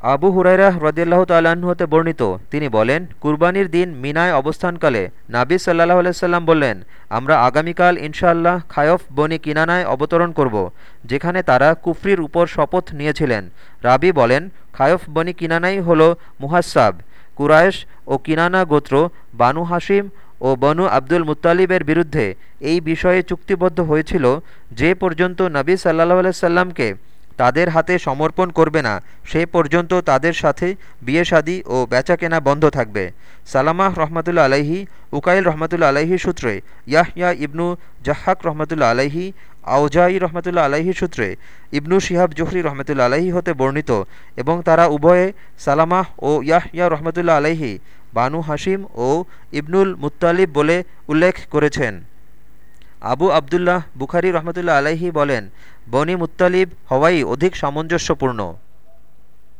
আবু হুরাইরা হ্রদিয়াল্লাহ তাল্লাহ্ন হতে বর্ণিত। তিনি বলেন, কুরবানির দিন মিনায় অবস্থানকালে নাবি সাল্লাহ আলাইসাল্লাম বললেন, আমরা আগামীকাল ইনশাআল্লাহ খায়ফ বনি কিনানায় অবতরণ করব, যেখানে তারা কুফরির উপর শপথ নিয়েছিলেন। রাবি বলেন, খায়ফ বনি কিনানাই হল মুহাসাব কুরায়েশ ও কিনানা গোত্র বানু হাসিম ও বনু আব্দুল মুত্তালিবের বিরুদ্ধে এই বিষয়ে চুক্তিবদ্ধ হয়েছিল যে পর্যন্ত নবী সাল্লাহ আলাইসাল্লামকে তাদের হাতে সমর্পণ করবে না। সে পর্যন্ত তাদের সাথে বিয়ে শাদী ও বেচাকেনা বন্ধ থাকবে। সালামাহ রহমতুল্লা আলাইহি, উকাইল রহমতুল্লা আলাইহি সূত্রে ইয়াহিয়া ইবনু জাহাক রহমতুল্লা আলাইহি আউজাই রহমতুল্লা আলাইহি সূত্রে, ইবনু শিহাব জোহরি রহমতুল্লা আলাইহি হতে বর্ণিত এবং তারা উভয়ে সালামাহ ও ইয়াহিয়া রহমতুল্লা আলাইহি, বানু হাসিম ও ইবনুল মুত্তালিব বলে উল্লেখ করেছেন। আবু আবদুল্লাহ বুখারি রহমতুল্লা আলাইহি বলেন বনি মুত্তালিব হওয়াই অধিক সামঞ্জস্যপূর্ণ।